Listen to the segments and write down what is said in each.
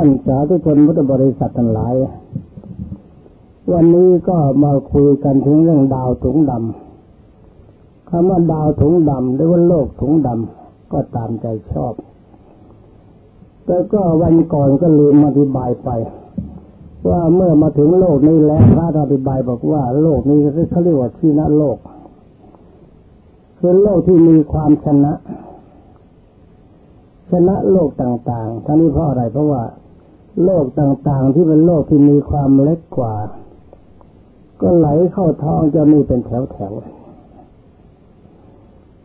ท่านสาธุชนพุทธบริษัททั้งหลาย วันนี้ก็มาคุยกันถึงเรื่องดาวถุงดำคำว่าดาวถุงดำหรือว่าโลกถุงดำก็ตามใจชอบ แต่ก็วันก่อนก็ลืมอธิบายไป ว่าเมื่อมาถึงโลกนี้แล้วพระอธิบายบอกว่าโลกนี้เขาเรียกว่าชีนะโลกคือโลกที่มีความชนะชนะโลกต่างๆ ทั้งนี้เพราะอะไร เพราะว่า โลกต่างๆที่เป็นโลกที่มีความเล็กกว่า ก็ไหลเข้าท้องเจ้านี่เป็นแถวๆ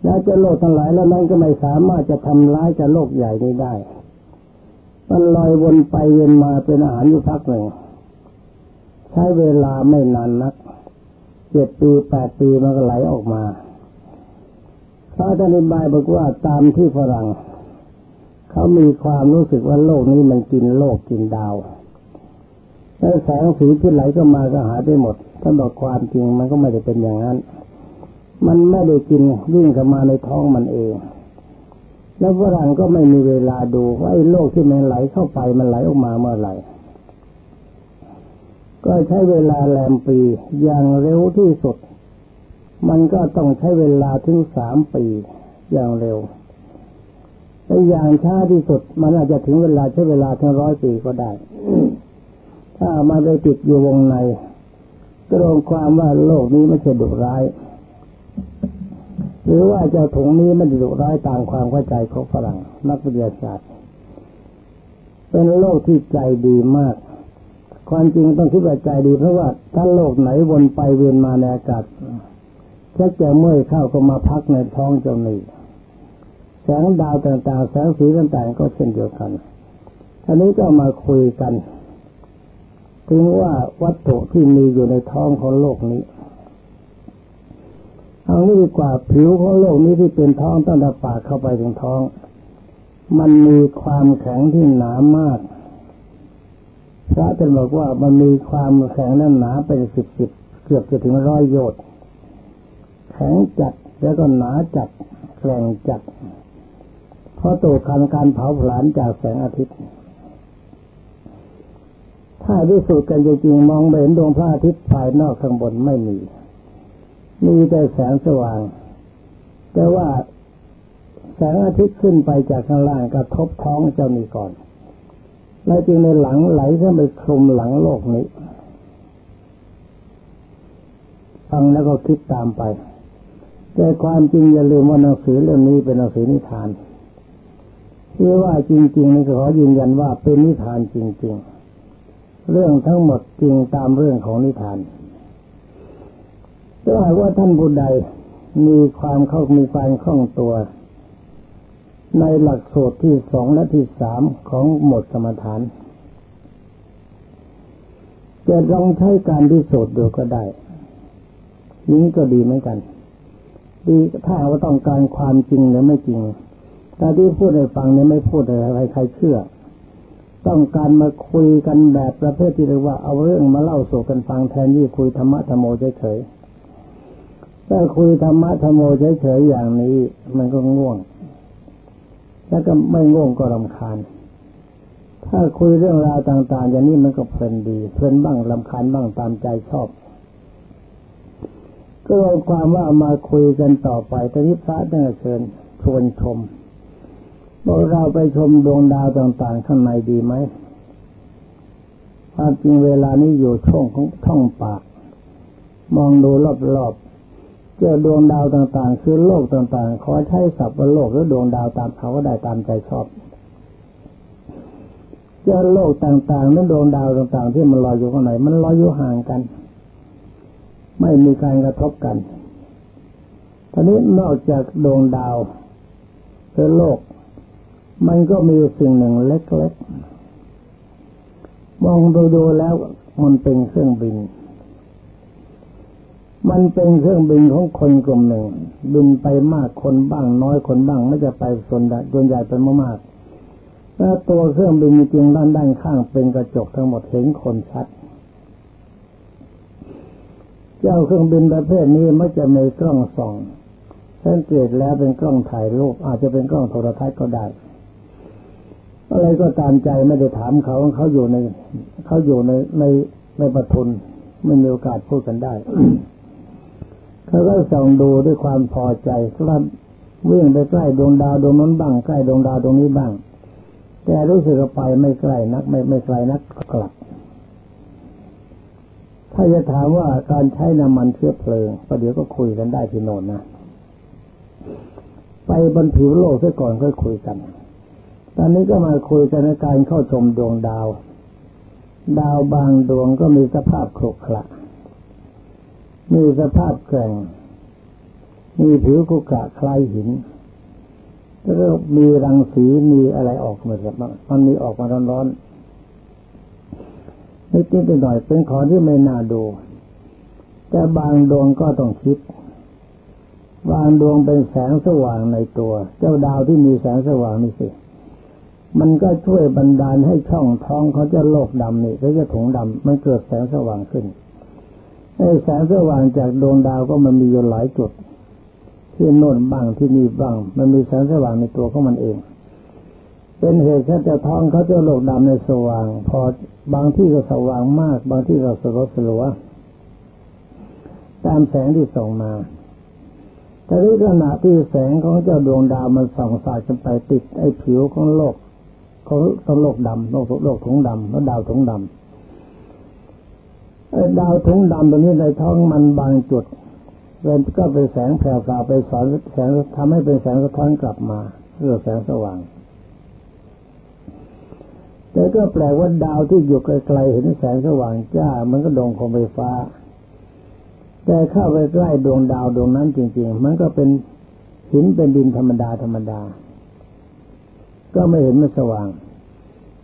แล้วจะโลกทั้งหลายแล้วนั้นก็ไม่สามารถจะทำร้ายจะโลกใหญ่นี้ได้ มันลอยวนไปเวียนมาเป็นอาหารอยู่พักหนึ่ง ใช้เวลาไม่นานนักเจ็ดปีแปดปีมันก็ไหลออกมาพระอธิบายบอกว่าตามที่ฝรั่ง เขามีความรู้สึกว่าโลกนี้มันกินโลกกินดาวแล้วแสงสีที่ไหลก็มาก็หายไปหมดท่านบอกความจริงมันก็ไม่ได้เป็นอย่างนั้น มันไม่ได้กินวิ่งเข้ามาในท้องมันเอง แล้วฝรั่งก็ไม่มีเวลาดูว่าไอ้โลกที่มันไหลเข้าไปมันไหลออกมาเมื่อไหร่ก็ใช้เวลาแรมปีอย่างเร็วที่สุด มันก็ต้องใช้เวลาถึงสามปีอย่างเร็ว อย่างช้าที่สุด มันอาจจะถึงเวลาใช้เวลาถึงร้อยปีก็ได้ ถ้ามาไปติดอยู่วงในก็รวมความว่าโลกนี้ไม่ใช่ดุร้าย หรือว่าเจ้าถุงนี้มันดุร้ายตามความเข้าใจของฝรั่งนักวิทยาศาสตร์ เป็นโลกที่ใจดีมาก ความจริงต้องคิดว่าใจดีเพราะว่าถ้าโลกไหนวนไปเวียนมาในอากาศชักจะเมื่อยเข้าก็มาพักในท้องเจ้านี่ แสงดาวต่างๆ แสงสีต่างๆ ก็เช่นเดียวกันทีนี้ก็มาคุยกัน ถึงว่าวัตถุที่มีอยู่ในท้องของโลกนี้เอานี้ดีกว่าผิวของโลกนี้ที่เป็นท้องตั้งแต่ปากเข้าไปถึงท้อง มันมีความแข็งที่หนามากพระจะบอกว่ามันมีความแข็งนั้นหนาเป็นสิบสิบเกือบจะถึงร้อยโยชน์แข็งจัดแล้วก็หนาจัดแกร่งจัด เพราะตัวคันการเผาผลาญจากแสงอาทิตย์ ถ้าวิสูจน์กันจริงๆมองเห็นดวงพระอาทิตย์ภายนอกข้างบนไม่มี มีแต่แสงสว่าง แต่ว่าแสงอาทิตย์ขึ้นไปจากข้างล่างกระทบท้องเจ้านี่ก่อน แล้วจึงในหลังไหลขึ้นไปคลุมหลังโลกนี้ ฟังแล้วก็คิดตามไป แต่ความจริงอย่าลืมว่าหนังสือเรื่องนี้เป็นหนังสือนิทาน ที่ว่าจริงๆนี่ขอยืนยันว่าเป็นนิทานจริง ๆ เรื่องทั้งหมดจริงตามเรื่องของนิทานถ้าหากว่าท่านผู้ใดมีความเข้ามีความคล่องตัว ในหลักสูตรที่สองและที่สามของหมดสมถาน จะลองใช้การพิสูจน์ดูก็ได้ นี้ก็ดีเหมือนกัน ดีถ้าว่าต้องการความจริงหรือไม่จริง แต่ที่พูดให้ฟังเนี่ยไม่พูดอะไรใครเชื่อ ต้องการมาคุยกันแบบประเภทที่เรียกว่าเอาเรื่องมาเล่าสู่กันฟังแทนที่คุยธรรมะธรรมโมเฉยๆถ้าคุยธรรมะธรรมโมเฉยๆอย่างนี้มันก็ง่วง แล้วก็ไม่ง่วงก็รำคาญ ถ้าคุยเรื่องราวต่าง ๆ อย่างนี้มันก็เพลินดี เพลินบ้างรำคาญบ้างตามใจชอบก็เอาความว่ามาคุยกันต่อไปตอนนี้พระท่านเชิญชวนชม บอกเราไปชมดวงดาวต่างๆข้างในดีไหมความจริงเวลานี้อยู่ช่องของท่องปาก มองดูรอบๆเจอดวงดาวต่างๆ คือโลกต่างๆ ขอใช้ศัพท์ว่าโลกหรือดวงดาวตามเขาก็ได้ตามใจชอบเจอโลกต่างๆนั้นดวงดาวต่างๆ ที่มันลอยอยู่ข้างในมันลอยอยู่ห่างกัน ไม่มีการกระทบกันทีนี้นอกจากดวงดาวคือโลก มันก็มีสิ่งหนึ่งเล็กๆ มองดูดูแล้วมันเป็นเครื่องบิน มันเป็นเครื่องบินของคนกลุ่มหนึ่ง บินไปมากคนบ้างน้อยคนบ้างไม่จะไปส่วนใหญ่ส่วนใหญ่เป็นมากๆแล้วตัวเครื่องบินจริงด้านด้านข้างเป็นกระจกทั้งหมดเห็นคนชัด เจ้าเครื่องบินประเภทนี้ไม่จะมีกล้องส่องสังเกตแล้วเป็นกล้องถ่ายรูปอาจจะเป็นกล้องโทรทัศน์ก็ได้ อะไรก็ตามใจไม่ได้ถามเขาเขาอยู่ในเขาอยู่ในในในปทุนไม่มีโอกาสพูดกันได้เขาก็ส่องดูด้วยความพอใจครับวิ่งไปใกล้ดวงดาวดวงนั้นบ้างใกล้ดวงดาวดวงนี้บ้าง แต่รู้สึกไปไม่ใกล้นัก ไม่ไม่ไกลนักกลับ ถ้าจะถามว่าการใช้น้ำมันเชื้อเพลิงประเดี๋ยวก็คุยกันได้ที่โน่นนะไปบนผิวโลกซะก่อนค่อยคุยกัน ตอนนี้ก็มาคุยกันในการเข้าชมดวงดาว ดาวบางดวงก็มีสภาพโครกคละมีสภาพแกร่ง มีผิวกุกะคล้ายหินแล้วก็มีรังสีมีอะไรออกมาแบบมันมีออกมาร้อนๆนิดนิดหน่อยเป็นของที่ไม่น่าดู แต่บางดวงก็ต้องคิดบางดวงเป็นแสงสว่างในตัว เจ้าดาวที่มีแสงสว่างนี่สิ มันก็ช่วยบันดาลให้ช่องท้องเขาจะโลกดำนี่เขาจะถุงดำมันเกิดแสงสว่างขึ้นไอ้แสงสว่างจากดวงดาวก็มันมีอยู่หลายจุด ที่โน่นบ้างที่นี่บ้าง มันมีแสงสว่างในตัวของมันเอง เป็นเหตุแค่จะท้องเขาจะโลกดำในสว่าง พอบางที่ก็สว่างมาก บางที่ก็สลัวสลัวตามแสงที่ส่งมาแต่ในขณะที่แสงของเจ้าดวงดาวมันส่องสายกันไปติดไอ้ผิวของโลก ของของโลกดำโลกโลกถุงดำแล้วดาวถุงดำไอ้ดาวถุงดำตัวนี้ในท้องมันบางจุดเป็นก็เป็นแสงแผ่วาไปสอนแสงทำให้เป็นแสงสะท้อนกลับมาเรื่องแสงสว่าง แต่ก็แปลว่าดาวที่อยู่ไกลๆเห็นแสงสว่างจ้า มันก็ดวงของไฟฟ้า แต่เข้าไปใกล้ดวงดาวดวงนั้นจริง ๆ มันก็เป็นหินเป็นดินธรรมดาธรรมดา ก็ไม่เห็นมันสว่าง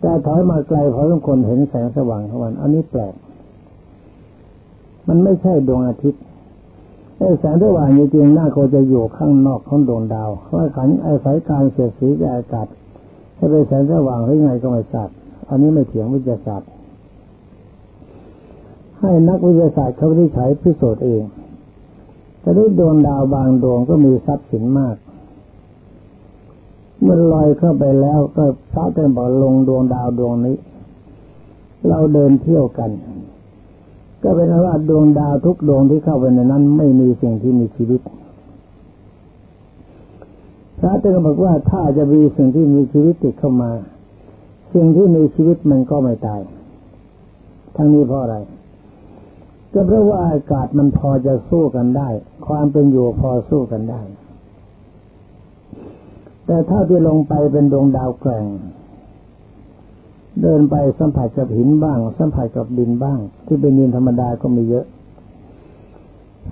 แต่ถอยมาไกลพอทุกคนเห็นแสงสว่างของมัน อันนี้แปลก มันไม่ใช่ดวงอาทิตย์ไอ้แสงสว่างจริงๆหน้าเขาจะอยู่ข้างนอกของดวงดาวเพราะขันไอ้สายการเสียดสีกับอากาศให้เป็นแสงสว่างหรือไงก็ไม่ทราบอันนี้ไม่เถียงวิทยาศาสตร์ ให้นักวิทยาศาสตร์เขาที่ใช้พิสูจน์เองแต่ด้วยดวงดาวบางดวงก็มีทรัพย์สินมาก มื่อลอยเข้าไปแล้วก็พระท่านบอกลงดวงดาวดวงนี้ เราเดินเที่ยวกัน ก็เป็นว่าดวงดาวทุกดวงที่เข้าไปในนั้น ไม่มีสิ่งที่มีชีวิต พระเจ้าบอกว่าถ้าจะมีสิ่งที่มีชีวิตติดเข้ามา สิ่งที่มีชีวิตมันก็ไม่ตาย ทั้งนี้เพราะอะไร ก็เพราะว่าอากาศมันพอจะสู้กันได้ ความเป็นอยู่พอสู้กันได้ แต่ถ้าที่ลงไปเป็นดวงดาวแกร่ง เดินไปสัมผัสกับหินบ้าง สัมผัสกับดินบ้าง ที่เป็นดินธรรมดาก็มีเยอะ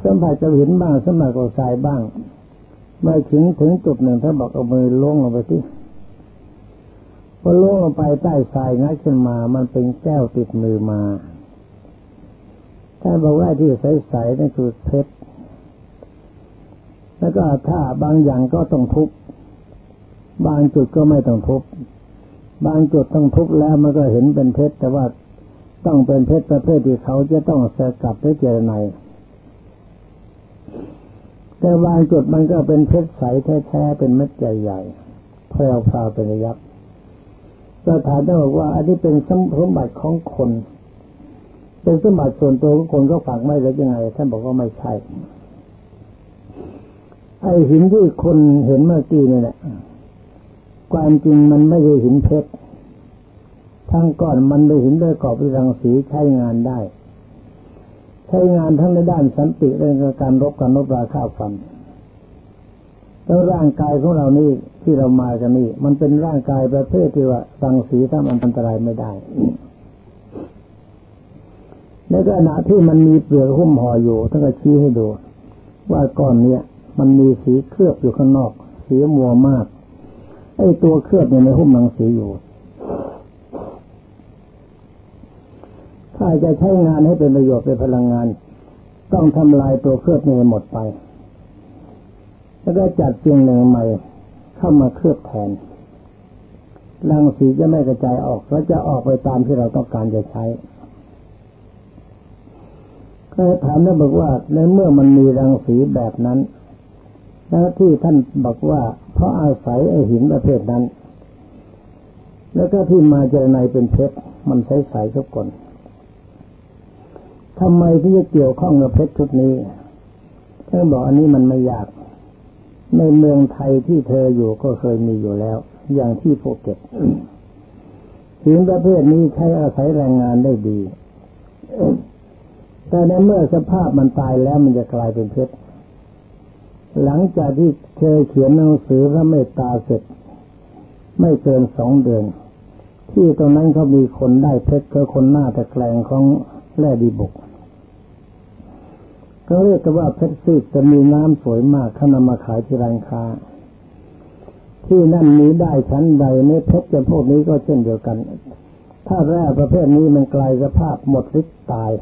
สัมผัสกับหินบ้างสัมผัสกับทรายบ้างเมื่อถึงถึงจุดหนึ่งถ้าบอกเอามือล่วงลงไปที่พอล่วงลงไปใต้ทรายงัดขึ้นมา มันเป็นแก้วติดมือมาถ้าบอกว่าที่ใสๆนั่นคือเพชร แล้วก็ถ้าบางอย่างก็ต้องทุบ บางจุดก็ไม่ต้องทุบบางจุดต้องทุบแล้วมันก็เห็นเป็นเพชรแต่ว่าต้องเป็นเพชรประเภทที่เขาจะต้องสกัดด้วยเจรไนแต่บางจุดมันก็เป็นเพชรใสแท้ๆเป็นเม็ดใหญ่ๆแพรวพาเป็นยักษ์สถานได้บอกว่า อันนี้เป็นสมบัติของคน เป็นสมบัติส่วนตัวของคนก็ฝังไม่หรือยังไง ท่านบอกว่าไม่ใช่ ไอหินที่คนเห็นเมื่อกี้นี่แหละ ความจริงมันไม่ใช่หินเพชรทั้งก้อนมันเป็นหินด้วยกรอบด้วยรังสีใช้งานได้ ใช้งานทั้งในด้านสันติเรื่องการรบกันรบราฆ่าฟันแล้วร่างกายของเรานี่ที่เรามากันนี่มันเป็นร่างกายประเภทที่ว่ารังสีทำอันตรายไม่ได้ในขณะที่มันมีเปลือกหุ้มห่ออยู่ท่านก็ชี้ให้ดู ว่าก้อนเนี้ยมันมีสีเคลือบอยู่ข้างนอก สีมัวมาก ไอ้ตัวเคลือบเนี่ยในหุ้มหนังสืออยู่ ถ้าจะใช้งานให้เป็นประโยชน์เป็นพลังงาน ต้องทำลายตัวเคลือบนี้หมดไป แล้วก็จัดเพียงหนึ่งใหม่เข้ามาเคลือบแทนรังสีจะไม่กระจายออกแล้วจะออกไปตามที่เราต้องการจะใช้ก็ถามแล้วบอกว่าในเมื่อมันมีรังสีแบบนั้น แล้วที่ท่านบอกว่า เพราะอาศัยไอหินประเภทนั้น แล้วก็ที่มาเจรในเป็นเพชรมันใสใสทุกคนทำไมที่จะเกี่ยวข้องกับเพชรชุดนี้ท่านบอกอันนี้มันไม่ยาก ในเมืองไทยที่เธออยู่ก็เคยมีอยู่แล้ว อย่างที่ภูเก็ตหินประเภทนี้ใช้อาศัยแรงงานได้ดีแต่ในเมื่อสภาพมันตายแล้วมันจะกลายเป็นเพชร หลังจากที่เคยเขียนหนังสือพระเมตตาเสร็จ ไม่เกินสองเดือน ที่ตรงนั้นเขามีคนได้เพชรก็คนหน้าตะแกรงของแร่ดีบุกก็เรียกว่าเพชรซีดจะมีน้ำสวยมากเขานำมาขายที่ร้านค้า ที่นั่นมีได้ชั้นใดในเพชรจะพวกนี้ก็เช่นเดียวกัน ถ้าแร่ประเภทนี้มันกลายสภาพหมดฤทธิ์ตาย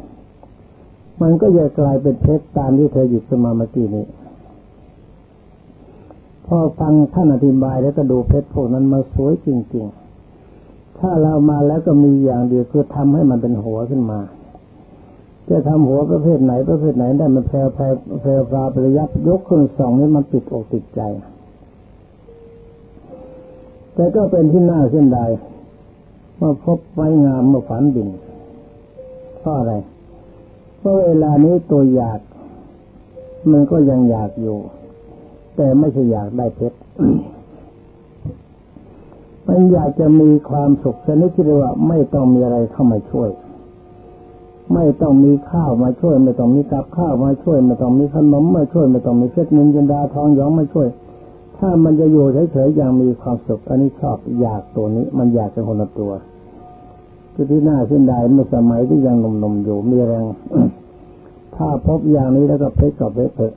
มันก็จะกลายเป็นเพชรตามที่เธอหยิบมาเมื่อกี้นี้ พอฟังท่านอธิบายแล้วก็ดูเพชรพวกนั้นมาสวยจริง ๆ ถ้าเรามาแล้วก็มีอย่างเดียวคือทำให้มันเป็นหัวขึ้นมา จะทำหัวประเภทไหนประเภทไหนได้มันแพรแพรแพรปลาปริยับยกขึ้นสองนี่มันติดอกติดใจ แต่ก็เป็นที่น่าเส้นใดเมื่อพบไว้งามเมื่อฝันดินเพราะอะไรเพราะเวลานี้ตัวอยาก มันก็ยังอยากอยู่ แต่ไม่ใช่อยากได้เพชรมันอยากจะมีความสุขชนิดที่เรียกว่าไม่ต้องมีอะไรเข้ามาช่วย ไม่ต้องมีข้าวมาช่วย ไม่ต้องมีกับข้าวมาช่วย ไม่ต้องมีขนมมาช่วย ไม่ต้องมีเพช็ดนินจินดาทองยองมาช่วย ถ้ามันจะอยู่เฉยๆอย่างมีความสุข อันนี้ชอบอยากตัวนี้ มันอยากเป็นคนละตัวคือที่น่าเส้นดายเมื่อสมัยที่ยังหนุ่มๆอยู่มีแรงถ้าพบอย่างนี้แล้วก็เพชรกับเพชรเถอะ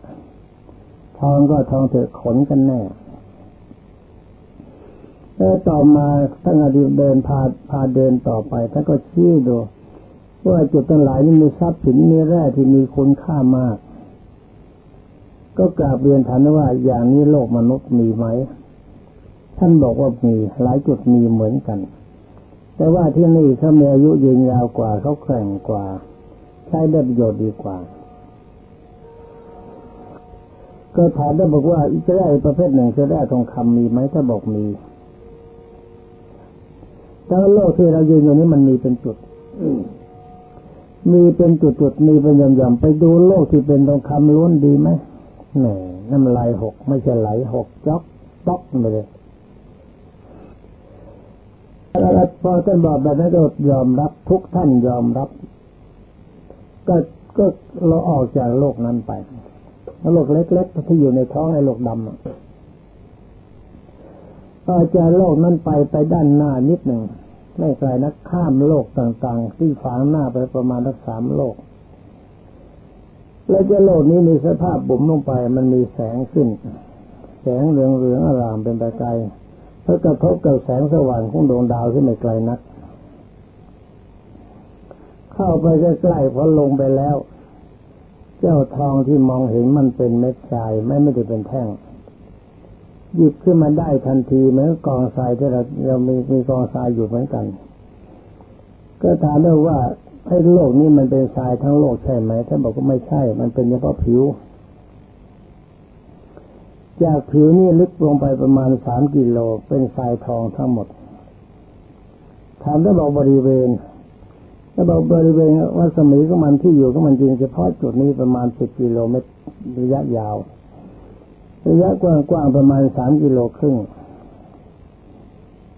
ทองก็ทองเถอะขนกันแน่แล้วต่อมาท่านอดีตเดินพาพาเดินต่อไปท่านก็ชี้ดูว่าจุดทั้งหลายนี้มีทรัพย์สินมีแร่ที่มีคุณค่ามาก ก็กราบเรียนถามว่าอย่างนี้โลกมนุษย์มีไหม ท่านบอกว่ามีหลายจุดมีเหมือนกัน แต่ว่าที่นี่เขามีอายุยืนยาวกว่าเขาแข่งกว่า ใช้ได้ประโยชน์ดีกว่า ก็ถามได้บอกว่าอีกแร่ประเภทหนึ่งจะแร่ทองคำมีไหมถ้าบอกมีแต่โลกที่เรายืนอยู่นี้มันมีเป็นจุดมีเป็นจุดๆมีเป็นหย่อมๆไปดูโลกที่เป็นทองคำล้วนดีไหมแหมน้ำลายหกไม่ใช่ไหลหกจ๊อกต๊อกไปเลยแล้วพอท่านบอกแบบนั้นก็ยอมรับ ทุกท่านยอมรับ ก็ก็เราออกจากโลกนั้นไป โลกเล็กๆที่อยู่ในท้องไอ้โลกดำออกจากโลกนั้นไปไปด้านหน้านิดหนึ่งไม่ไกลนักข้ามโลกต่างๆ ที่ฝังหน้าไปประมาณทักสามโลก แล้วจะโลกนี้มีสภาพบุ๋มลงไปมันมีแสงขึ้น แสงเหลืองเหลืองอารามเป็นประกายเพื่อกระทบกับแสงสว่างของดวงดาวที่ไม่ไกลนัก เข้าไปใกล้ๆพอลงไปแล้ว เจ้าทองที่มองเห็นมันเป็นเม็ดทรายไม่ไม่ได้เป็นแท่ง หยิบขึ้นมาได้ทันทีเหมือนกองทรายที่เราเรามีมีกองทรายอยู่เหมือนกัน ก็ถามได้ว่าไอ้โลกนี้มันเป็นทรายทั้งโลกใช่ไหมท่านบอกว่าไม่ใช่ มันเป็นเฉพาะผิว จากผิวนี่ลึกลงไปประมาณสามกิโลเป็นทรายทองทั้งหมดถามได้บอกบริเวณ ถ้าบอกบริเวณวัสมีของมันที่อยู่ของมันจริงเฉพาะจุดนี้ประมาณสิบกิโลเมตรระยะยาว ระยะกว้างๆประมาณสามกิโลครึ่ง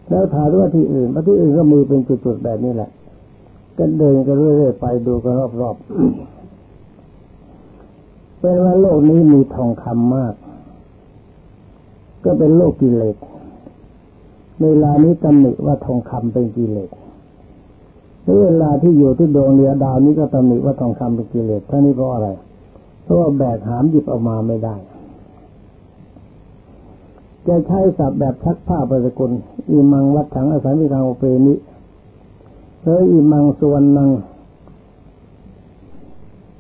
แล้วถามว่าที่อื่นว่าที่อื่นก็มีเป็นจุดๆแบบนี้แหละ ก็เดินกันเรื่อยๆไปดูกันรอบๆเป็นว่าโลกนี้มีทองคำมาก ก็เป็นโลกกิเลสเวลานี้ตำหนิว่าทองคำเป็นกิเลส เวลาที่อยู่ที่ดวงเรือดาวนี้ก็ตำหนิว่าทองคำเป็นกิเลสท่านี้เพราะอะไร เพราะว่าแบกหามหยิบออกมาไม่ได้ จะใช้ศัพท์แบบชักผ้าประสกุลอิมังวัดถังอาศัยมิทางโอเปนิหรืออิมังส่วนนัง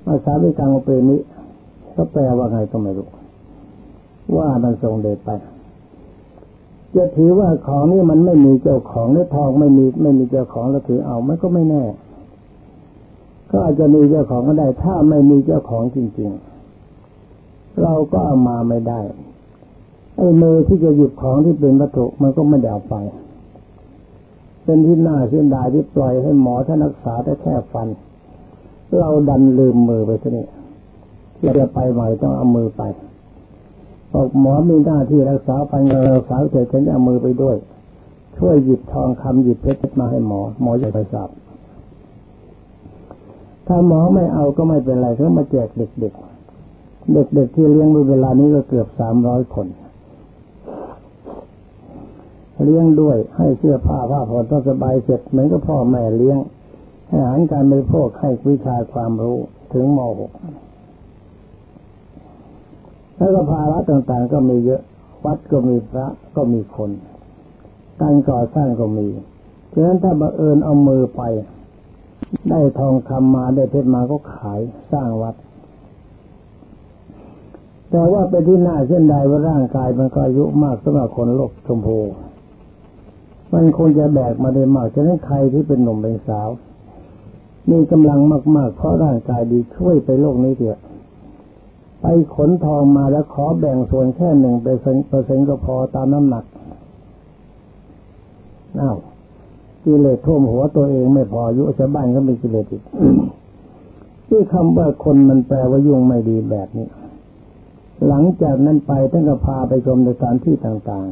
อาศัยมิทางโอเปนิก็แปลว่าไงก็ไม่รู้ ว่ามันทรงเดชไป จะถือว่าของนี้มันไม่มีเจ้าของในทองไม่มีไม่มีเจ้าของแล้วถือเอามันก็ไม่แน่ ก็อาจจะมีเจ้าของก็ได้ ถ้าไม่มีเจ้าของจริง ๆ เราก็เอามาไม่ได้ไอ้มือที่จะหยิบของที่เป็นวัตถุมันก็ไม่ได้เอาไป เป็นที่น่าเสียดายที่ปล่อยให้หมอท่านรักษาแต่แค่ฟัน เราดันลืมมือไปซะนี่เราจะไปใหม่ต้องเอามือไป บอกหมอมีหน้าที่รักษาฟันรักษาเสร็จฉันจะเอามือไปด้วย ช่วยหยิบทองคำหยิบเพชรมาให้หมอ หมอจะไปสอบถ้าหมอไม่เอาก็ไม่เป็นไรเขามาแจกเด็กๆ เด็กๆที่เลี้ยงเวลานี้ก็เกือบสามร้อยคนเลี้ยงด้วยให้เสื้อผ้าผ้าผ่อนต้องสบายเสร็จเหมือนกับพ่อแม่เลี้ยง ให้อาหารการบริโภคให้วิชาความรู้ถึงม .6 แล้วก็ภาระต่างๆก็มีเยอะ วัดก็มีพระก็มีคน การก่อสร้างก็มีฉะนั้นถ้าบังเอิญเอามือไป ได้ทองคำมาได้เพชรมาก็ขายสร้างวัด แต่ว่าไปที่หน้าเช่นใดว่าร่างกายมันก็อายุมากสำหรับคนโลกชมพูมันคงจะแบกมาได้มากฉะนั้นใครที่เป็นหนุ่มเป็นสาว มีกำลังมากๆ เพราะร่างกายดีช่วยไปโลกนี้เถอะ ไปขนทองมาแล้วขอแบ่งส่วนแค่หนึ่งเปอร์เซ็นต์เปอร์เซ็นต์ก็พอตามน้ำหนักอ้าวกิเลสท่วมหัวตัวเองไม่พอยุชาวบ้านก็มีกิเลสอีกที่คำว่าคนมันแปลว่ายุ่งไม่ดีแบบนี้ หลังจากนั้นไปท่านก็พาไปชมในสถานที่ต่าง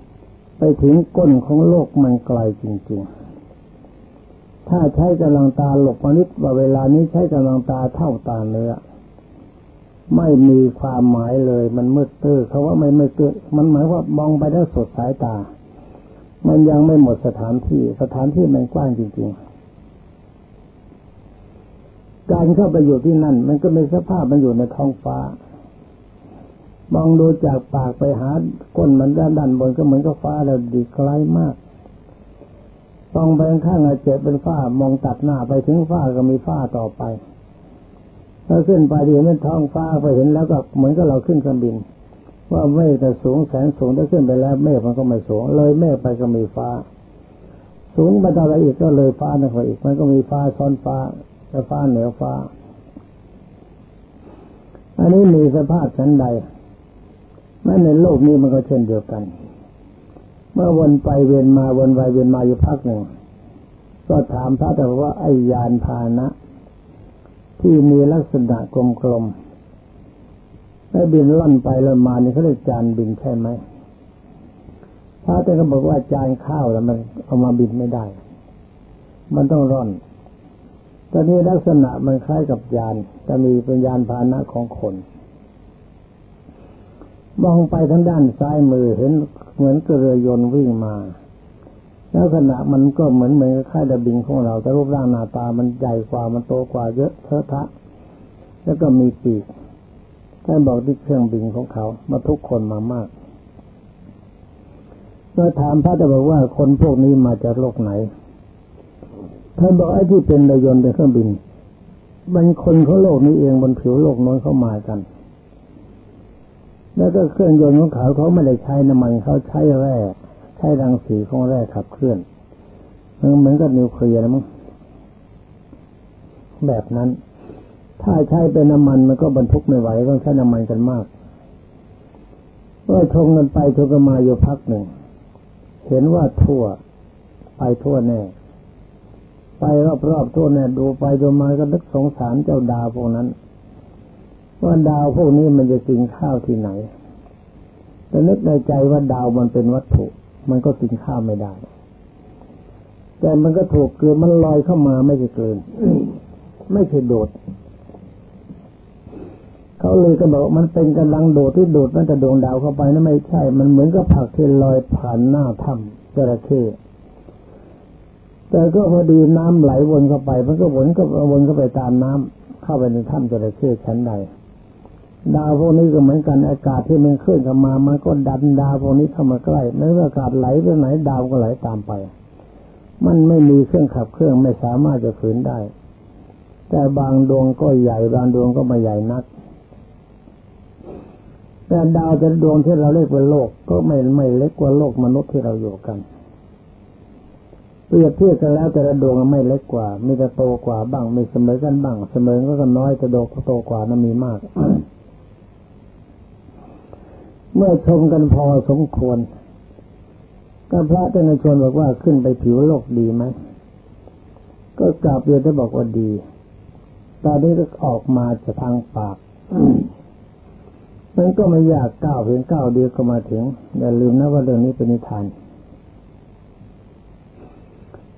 ๆ ไปถึงก้นของโลกมันไกลจริงๆ ถ้าใช้กำลังตาหลบมนิดว่าเวลานี้ใช้กำลังตาเท่าตาเนื้อ ไม่มีความหมายเลย มันมืดตื้อเขาว่าไม่ไม่ตื้อมันหมายว่ามองไปแล้วสดสายตา มันยังไม่หมดสถานที่ สถานที่มันกว้างจริง ๆ การเข้าไปอยู่ที่นั่น มันก็มีสภาพมันอยู่ในท้องฟ้ามองดูจากปากไปหาก้นมันด้านด้านบนก็เหมือนกับฟ้าแล้วดีไกลมากมองไปข้างอาเจ็บเป็นฟ้ามองตัดหน้าไปถึงฟ้าก็มีฟ้าต่อไป ถ้าขึ้นไปดีนั้นท้องฟ้าไปเห็นแล้วก็เหมือนกับเราขึ้นเครื่องบิน ว่าเมฆแต่สูงแสนสูงถ้าขึ้นไปแล้วเมฆมันก็ไม่สูง เลยเมฆไปก็มีฟ้า สูงไปต่อไปอีกก็เลยฟ้านั่นอีก มันก็มีฟ้าซ้อนฟ้าแต่ฟ้าเหนือฟ้า อันนี้มีสภาพชั้นใดแม้ในโลกนี้มันก็เช่นเดียวกัน เมื่อวนไปเวียนมาวนไปเวียนมาอยู่พักหนึ่งก็ถามพระแต่ว่าไอ้ยานพานะ ที่มีลักษณะกลมๆแล้วบินล่อนไปแล้วมานี่เขาเรียกจานบินใช่ไหมพระท่านก็บอกว่าจานข้าวแล้วมันเอามาบินไม่ได้ มันต้องร่อน ตอนนี้ลักษณะมันคล้ายกับยานจะมีเป็นยานพาหนะของคน มองไปทางด้านซ้ายมือเห็นเหมือนกระเรือยนต์วิ่งมา ลักษณะมันก็เหมือนเหมือนค่ายดบิงของเรา แต่รูปร่างหน้าตามันใหญ่กว่ามันโตกว่าเยอะเทอะทะ แล้วก็มีปีกท่านบอกที่เครื่องบินของเขา มาทุกคนมามากเมื่อถามพระจะบอกว่าคนพวกนี้มาจากโลกไหนท่านบอกไอ้ที่เป็นเรือยนต์เป็นเครื่องบินมันคนเขาโลกนี้เองบนผิวโลกน้นเข้ามากัน แล้วก็เครื่องยนต์ของเขาเขาไม่ได้ใช้น้ำมันเขาใช้แร่ ใช้รังสีของแร่ขับเคลื่อนมันเหมือนกับนิวเคลียร์นะมั้งแบบนั้น ถ้าใช้เป็นน้ำมันมันก็บรรทุกไม่ไหวต้องใช้น้ำมันกันมากเมื่อชงกันไปชงกันมาอยู่พักหนึ่ง เห็นว่าทั่ว ไปทั่วแน่ ไปรอบๆทั่วแน่ดูไปดูมาก็นึกสงสารเจ้าดาวพวกนั้น ว่าดาวพวกนี้มันจะกินข้าวที่ไหนแต่นึกในใจว่าดาวมันเป็นวัตถุ มันก็กินข้าวไม่ได้ แต่มันก็ถูกเกลือมันลอยเข้ามาไม่ใช่เกิน ไม่ใช่โดด เขาเลยก็บอกมันเป็นกำลังโดดที่โดดมันจะดวงดาวเข้าไปนั่นไม่ใช่ มันเหมือนกับผักที่ลอยผ่านหน้าถ้ำจระเข้แต่ก็พอดีน้ำไหลวนเข้าไป มันก็วนก็วนเข้าไปตามน้ำเข้าไปในถ้ำจระเข้ชั้นใด ดาวพวกนี้ก็เหมือนกันอากาศที่มันเคลื่อนเข้ามา มันก็ดันดาวพวกนี้เข้ามาใกล้เมื่ออากาศไหลไปไหนดาวก็ไหลตามไป มันไม่มีเครื่องขับเครื่องไม่สามารถจะฝืนได้ แต่บางดวงก็ใหญ่ บางดวงก็ไม่ใหญ่นัก แต่ดาวแต่ดวงที่เราเรียกว่าโลก ก็ไม่ไม่เล็กกว่าโลกมนุษย์ที่เราอยู่กันเปรียบเทียบกันแล้วแต่ละดวงไม่เล็กกว่า มีแต่โตกว่าบ้างมีเสมอกันบ้าง เสมอก็น้อยแต่โดโตกว่านั้นมีมาก เมื่อชมกันพอสมควร ก็พระท่านชวนบอกว่าขึ้นไปผิวโลกดีไหม ก็กลับเรียนจะบอกว่าดี ตอนนี้ก็ออกมาจะทางปาก มันก็ไม่ยากก้าวเพียงก้าวเดียวก็มาถึง อย่าลืมนะว่าเรื่องนี้เป็นนิทาน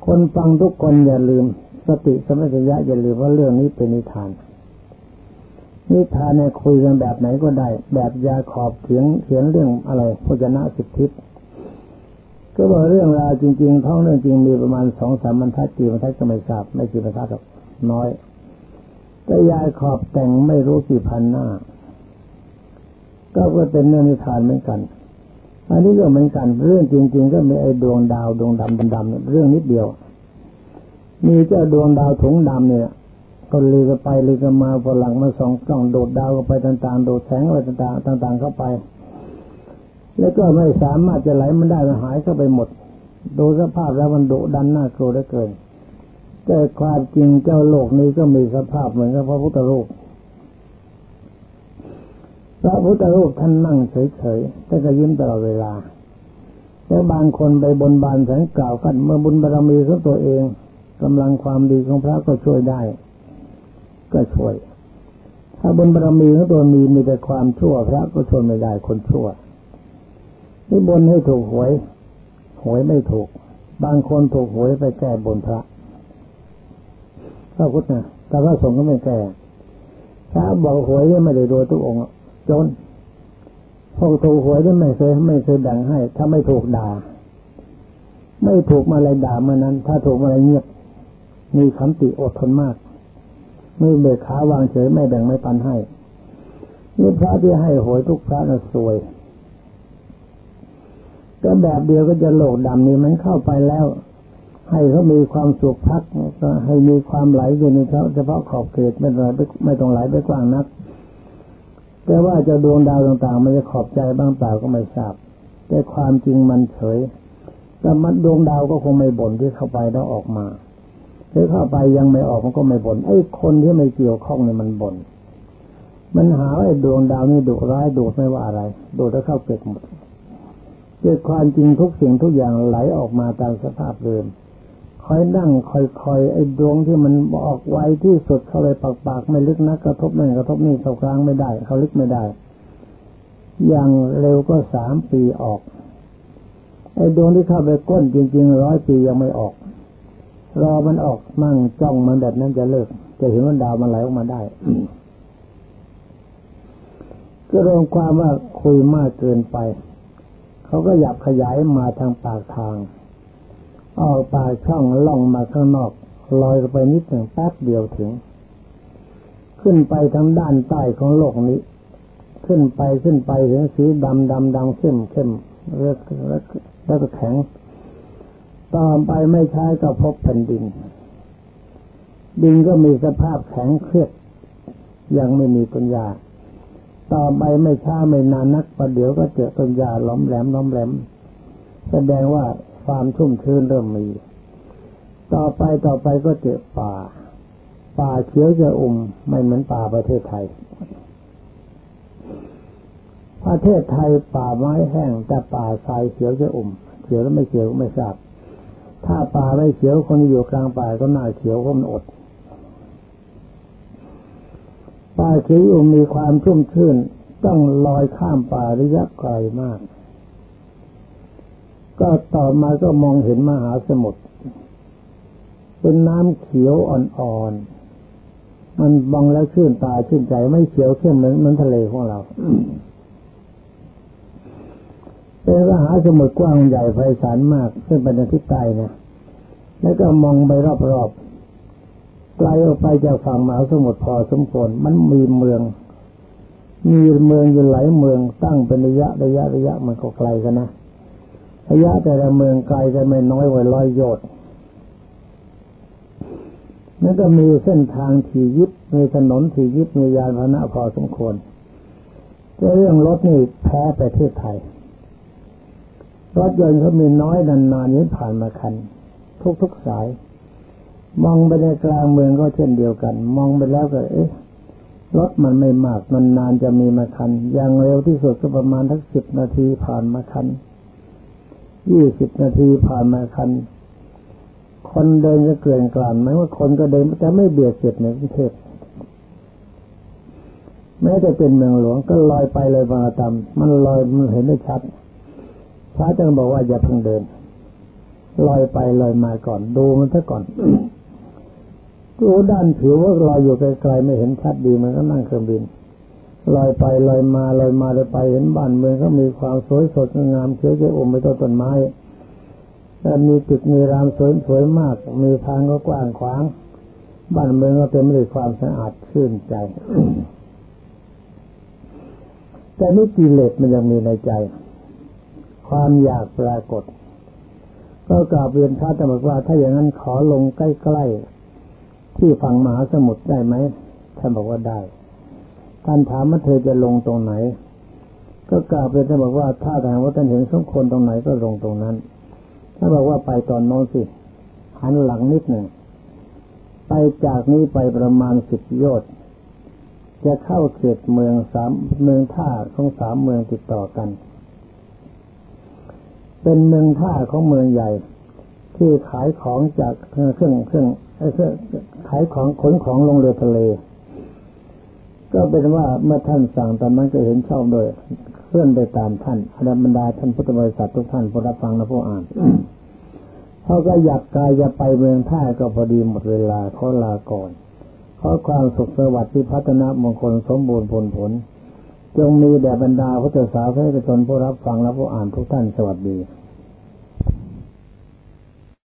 คนฟังทุกคนอย่าลืม สติสมัชัญญะอย่าลืมว่าเรื่องนี้เป็นนิทาน นิทานในคุยกันแบบไหนก็ได้ แบบยาขอบเถียงเถียงเรื่องอะไรพจนะสิบทิก็บอกเรื่องราวจริงๆท้องเรื่องจริงมีประมาณสองสามบรรทัดกี่บรรทัดก็ไม่ทราบไม่กี่บรรทัดหรอกน้อย แต่ยายขอบแต่งไม่รู้กี่พันหน้า ก็ก็เป็นเรื่องนิทานเหมือนกัน อันนี้ก็เหมือนกัน เรื่องจริง ๆ ก็มีไอ้ดวงดาวดวงดำดำๆเรื่องนิดเดียว มีเจ้าดวงดาวถุงดำเนี่ย ก็ลือกันไปลือกันมาพอหลังมาสองกล้องโดดดาวกันไปต่างๆ โดดแสงอะไรต่างๆต่าง ๆ เข้าไป แล้วก็ไม่สามารถจะไหลมันได้มันหายเข้าไปหมด ดูสภาพแล้วมันดุดันน่ากลัวเหลือเกินแต่ความจริงเจ้าโลกนี้ก็มีสภาพเหมือนกับพระพุทธรูปพระพุทธรูปท่านนั่งเฉยๆแต่ก็ยิ้มตลอดเวลา แล้วบางคนไปบนบานแสงกล่าวกันเมื่อบุญบารมีของตัวเองกำลังความดีของพระก็ช่วยได้ ก็ช่วย ถ้าบุญบารมีของตัวมีมีแต่ความชั่วพระก็ช่วยไม่ได้คนชั่วนี่บนให้ถูกหวย หวยไม่ถูก บางคนถูกหวยไปแก้บนพระพระพุทธนะแต่พระสงฆ์ก็ไม่แก้ถ้าบอกหวยนี่ไม่ได้โดยทุกองค์จนพวกถูกหวยนี่ไม่เคยไม่เคยแบ่งให้ ถ้าไม่ถูกด่า ไม่ถูกมาอะไรด่ามานั้น ถ้าถูกมาอะไรเงียบมีคำติอดทนมาก ไม่เบิกขาวางเฉยไม่แบ่งไม่ปันให้นี่พระที่ให้หวยทุกพระน่ะสวย ก็แบบเดียวก็จะโลกดำนี่มันเข้าไปแล้ว ให้เขามีความสุขพักก็ให้มีความไหลอยู่ในเขาเฉพาะขอบเขตไม่ต้องไหลไม่ต้องไหลไปกว้างนัก แต่ว่าจะดวงดาวต่างๆ มันจะขอบใจบ้างเปล่าก็ไม่ทราบ แต่ความจริงมันเฉยแต่มันดวงดาวก็คงไม่บ่นที่เข้าไปแล้วออกมา หรือเข้าไปยังไม่ออกมันก็ไม่บ่นไอ้คนที่ไม่เกี่ยวข้องเนี่ยมันบ่นมันหาไอ้ดวงดาวนี่ดุร้ายดูดไม่ว่าอะไรดูดแล้วเข้าเก็บหมดเกิดความจริงทุกสิ่งทุกอย่างไหลออกมาตามสภาพเดิมคอยนั่งคอยคอยไอ้ดวงที่มันออกไวที่สุดเขาเลยปากปากไม่ลึกนักกระทบนั่นกระทบนี่เข้ากลางไม่ได้ เขาลึกไม่ได้ อย่างเร็วก็สามปีออกไอ้ดวงที่เข้าไปก้นจริงๆร้อยปียังไม่ออก รอมันออกมั่งจ้องมันแบบนั้นจะเลิก จะเห็นว่าดาวมันไหลออกมาได้ก็รวมความว่าคุยมากเกินไป เขาก็หยับขยายมาทางปากทาง ออกปากช่องล่องมาข้างนอกลอยไปนิดหนึ่งแป๊บเดียวถึง ขึ้นไปทางด้านใต้ของโลกนี้ ขึ้นไปขึ้นไปถึงสีดำดำดำเข้มเข้มแล้วแล้วก็แข็ง ต่อไปไม่ใช้ก็พบแผ่นดิน ดินก็มีสภาพแข็งเครียดยังไม่มีปัญญา ต่อไปไม่ช้าไม่นานนักประเดี๋ยวก็เจอต้นยาล้อมแหลมล้อมแหลม แสดงว่าความชุ่มชื้นเริ่มมี ต่อไปต่อไปก็เจอป่า ป่าเขียวจะอุ่มไม่เหมือนป่าประเทศไทย ประเทศไทยป่าไม้แห้งแต่ป่าทรายเขียวจะอุ่มเขียวแล้วไม่เขียวไม่ทราบ ถ้าป่าไม่เขียวคนอยู่กลางป่าก็น่าเขียวก็มันอดป่าเขียวมีความชุ่มชื่น ต้องลอยข้ามป่าระยะไกลมาก ก็ต่อมาก็มองเห็นมหาสมุทรเป็นน้ำเขียวอ่อนๆมันบองแล้วชื่นตาชื่นใจไม่เขียวเข้มเหมือนเหมือนทะเลของเรา เป็นมหาสมุทรกว้างใหญ่ไพศาลมาก ซึ่งเป็นทิศใต้นะแล้วก็มองไปรอบๆไกลออกไปจากฝั่งมหาสมุทรพอสมควรมันมีเมือง มีเมืองอยู่หลายเมืองตั้งเป็นระยะระยะระยะมันก็ไกลกันนะระยะแต่ละเมืองไกลจะไม่น้อยกว่าร้อยโยชน์นั่นก็มีเส้นทางที่ยิบมีถนนที่ยิบมียานพาหนะพอสมควรแต่เรื่องรถนี่แพ้ประเทศไทย รถยนต์เขามีน้อยนานๆนี้ผ่านมาคัน ทุกๆสาย มองไปในกลางเมืองก็เช่นเดียวกัน มองไปแล้วก็ เอ๊ะรถมันไม่มากมันนานจะมีมาคัน อย่างเร็วที่สุดก็ประมาณทักสิบนาทีผ่านมาคันยี่สิบนาทีผ่านมาคัน คนเดินจะเกลื่อนกลั่นไหมว่าคนก็เดินแต่ไม่เบียดเสียดในกรุงเทพแม้แต่เป็นเมืองหลวงก็ลอยไปเลยบาตามมันลอยมันเห็นได้ชัด พระจึงบอกว่าอย่าเพิ่งเดินลอยไปลอยมาก่อนดูมันซะก่อนดูด้านผิวว่าลอยอยู่ไกลๆไม่เห็นชัดดีมันก็นั่งเครื่องบินลอยไปลอยมาลอยมาลอยไปเห็นบ้านเมืองก็มีความสวยสดงามเขียวเขียอมไปต้นต้นไม้แล้วมีตึกมีรามสวยสวยมาก มีทางก็กว้างขวาง บ้านเมืองก็เต็มไปด้วยความสะอาดชื่นใจ แต่นี่กิเลสมันยังมีในใจ ความอยากปรากฏ ก็กราบเรียนพระธรรมว่า ถ้าอย่างนั้นขอลงใกล้ๆที่ฝั่งมหาสมุทรได้ไหมท่านบอกว่าได้ ท่านถามว่าเธอจะลงตรงไหน ก็กราบเรียนท่านบอกว่า ถ้าทางว่าท่านเห็นสมควรตรงไหนก็ลงตรงนั้นท่านบอกว่าไปตอนโน้นสิหันหลังนิดหนึ่งไปจากนี้ไปประมาณสิบโยชน์จะเข้าเขตเมืองสามเมืองท่าของสามเมืองติดต่อกัน เป็นเมืองท่าของเมืองใหญ่ ที่ขายของจากเครื่องเครื่องเครื่องขายของขนของลงเรือทะเล ก็เป็นว่าเมื่อท่านสั่งตอนนั้นก็เห็นชอบโดยเคลื่อนไปตามท่านอดบรรดาท่านพุทธบริษัททุกท่านผู้รับฟังและผู้อ่านเขาก็อยากกายจะไปเมืองท่าก็พอดีหมดเวลาเขาลาก่อนขอความสุขสวัสดิ์ที่พัฒนามงคลสมบูรณ์ผลผล จงมีแด่บรรดาพุทธศาสนิกชนผู้รับฟังและผู้อ่านทุกท่านสวัสดี